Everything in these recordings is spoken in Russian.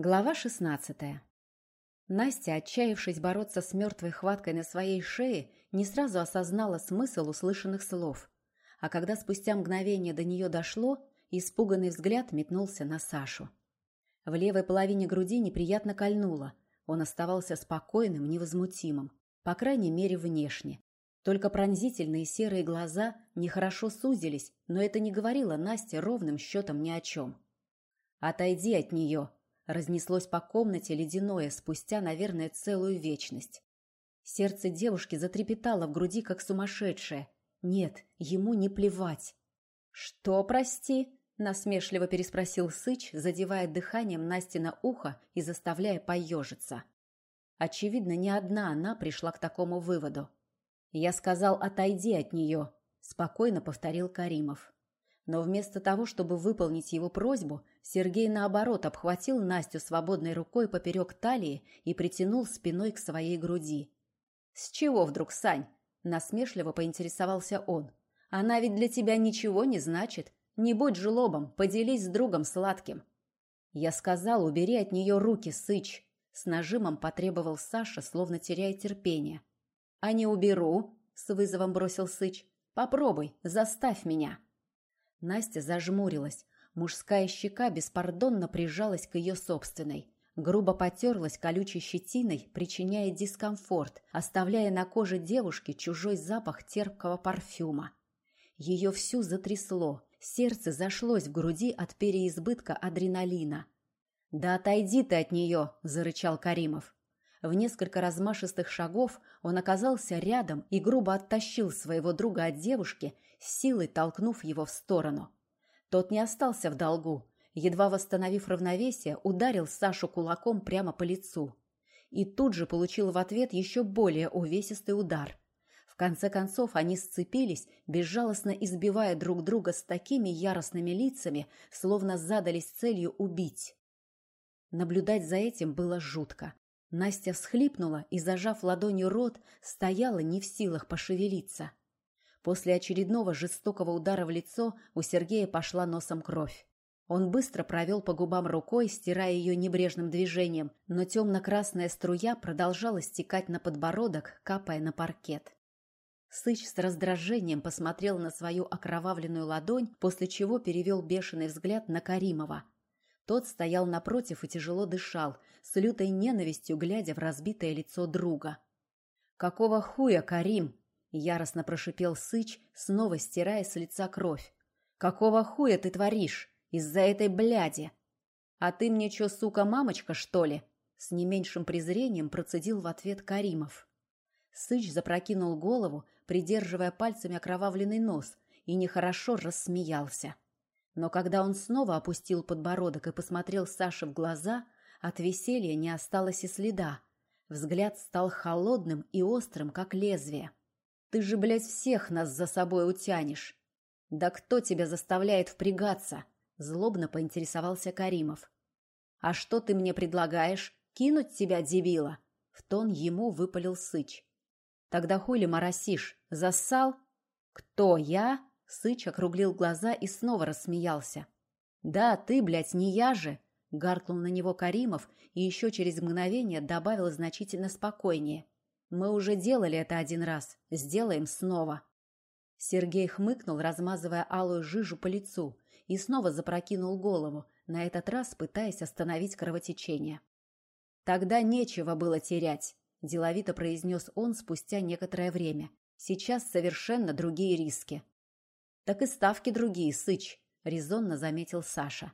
Глава шестнадцатая. Настя, отчаявшись бороться с мертвой хваткой на своей шее, не сразу осознала смысл услышанных слов. А когда спустя мгновение до нее дошло, испуганный взгляд метнулся на Сашу. В левой половине груди неприятно кольнуло. Он оставался спокойным, невозмутимым, по крайней мере, внешне. Только пронзительные серые глаза нехорошо сузились, но это не говорило Насте ровным счетом ни о чем. «Отойди от нее!» Разнеслось по комнате ледяное спустя, наверное, целую вечность. Сердце девушки затрепетало в груди, как сумасшедшее. Нет, ему не плевать. «Что, прости?» – насмешливо переспросил Сыч, задевая дыханием Насти на ухо и заставляя поежиться. Очевидно, не одна она пришла к такому выводу. «Я сказал, отойди от нее», – спокойно повторил Каримов. Но вместо того, чтобы выполнить его просьбу, Сергей, наоборот, обхватил Настю свободной рукой поперек талии и притянул спиной к своей груди. «С чего вдруг, Сань?» – насмешливо поинтересовался он. «Она ведь для тебя ничего не значит. Не будь жлобом, поделись с другом сладким». Я сказал, убери от нее руки, сыч. С нажимом потребовал Саша, словно теряя терпение. «А не уберу», – с вызовом бросил сыч. «Попробуй, заставь меня». Настя зажмурилась. Мужская щека беспардонно прижалась к ее собственной. Грубо потерлась колючей щетиной, причиняя дискомфорт, оставляя на коже девушки чужой запах терпкого парфюма. Ее всю затрясло, сердце зашлось в груди от переизбытка адреналина. «Да отойди ты от нее!» – зарычал Каримов. В несколько размашистых шагов он оказался рядом и грубо оттащил своего друга от девушки, силой толкнув его в сторону. Тот не остался в долгу. Едва восстановив равновесие, ударил Сашу кулаком прямо по лицу. И тут же получил в ответ еще более увесистый удар. В конце концов они сцепились, безжалостно избивая друг друга с такими яростными лицами, словно задались целью убить. Наблюдать за этим было жутко. Настя всхлипнула и, зажав ладонью рот, стояла не в силах пошевелиться. После очередного жестокого удара в лицо у Сергея пошла носом кровь. Он быстро провел по губам рукой, стирая ее небрежным движением, но темно-красная струя продолжала стекать на подбородок, капая на паркет. Сыч с раздражением посмотрел на свою окровавленную ладонь, после чего перевел бешеный взгляд на Каримова. Тот стоял напротив и тяжело дышал, с лютой ненавистью глядя в разбитое лицо друга. «Какого хуя, Карим?» — яростно прошипел Сыч, снова стирая с лица кровь. «Какого хуя ты творишь? Из-за этой бляди!» «А ты мне чё, сука, мамочка, что ли?» С не меньшим презрением процедил в ответ Каримов. Сыч запрокинул голову, придерживая пальцами окровавленный нос, и нехорошо рассмеялся. Но когда он снова опустил подбородок и посмотрел Саше в глаза, от веселья не осталось и следа. Взгляд стал холодным и острым, как лезвие. «Ты же, блядь, всех нас за собой утянешь!» «Да кто тебя заставляет впрягаться?» Злобно поинтересовался Каримов. «А что ты мне предлагаешь? Кинуть тебя, дебила?» В тон ему выпалил Сыч. «Тогда хули моросишь? Зассал?» «Кто, я?» Сыч округлил глаза и снова рассмеялся. «Да, ты, блядь, не я же!» Гаркнул на него Каримов и еще через мгновение добавил значительно спокойнее. «Мы уже делали это один раз. Сделаем снова». Сергей хмыкнул, размазывая алую жижу по лицу, и снова запрокинул голову, на этот раз пытаясь остановить кровотечение. «Тогда нечего было терять», – деловито произнес он спустя некоторое время. «Сейчас совершенно другие риски». «Так и ставки другие, Сыч», — резонно заметил Саша.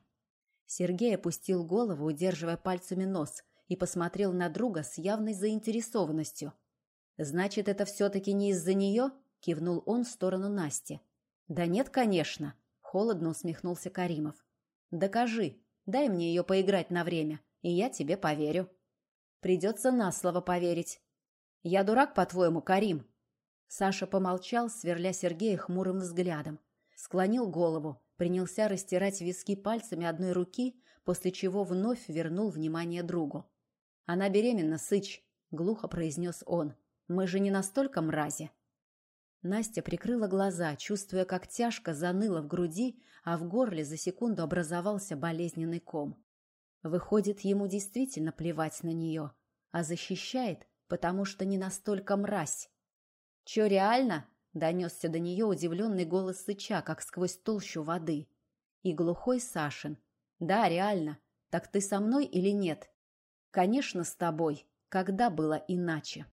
Сергей опустил голову, удерживая пальцами нос, и посмотрел на друга с явной заинтересованностью. «Значит, это все-таки не из-за нее?» — кивнул он в сторону Насти. «Да нет, конечно», — холодно усмехнулся Каримов. «Докажи, дай мне ее поиграть на время, и я тебе поверю». «Придется на слово поверить». «Я дурак, по-твоему, Карим?» Саша помолчал, сверля Сергея хмурым взглядом. Склонил голову, принялся растирать виски пальцами одной руки, после чего вновь вернул внимание другу. «Она беременна, Сыч», — глухо произнес он. «Мы же не настолько мрази». Настя прикрыла глаза, чувствуя, как тяжко заныло в груди, а в горле за секунду образовался болезненный ком. Выходит, ему действительно плевать на нее, а защищает, потому что не настолько мразь. «Че, реально?» — донесся до нее удивленный голос сыча, как сквозь толщу воды. И глухой Сашин. «Да, реально. Так ты со мной или нет?» «Конечно, с тобой. Когда было иначе?»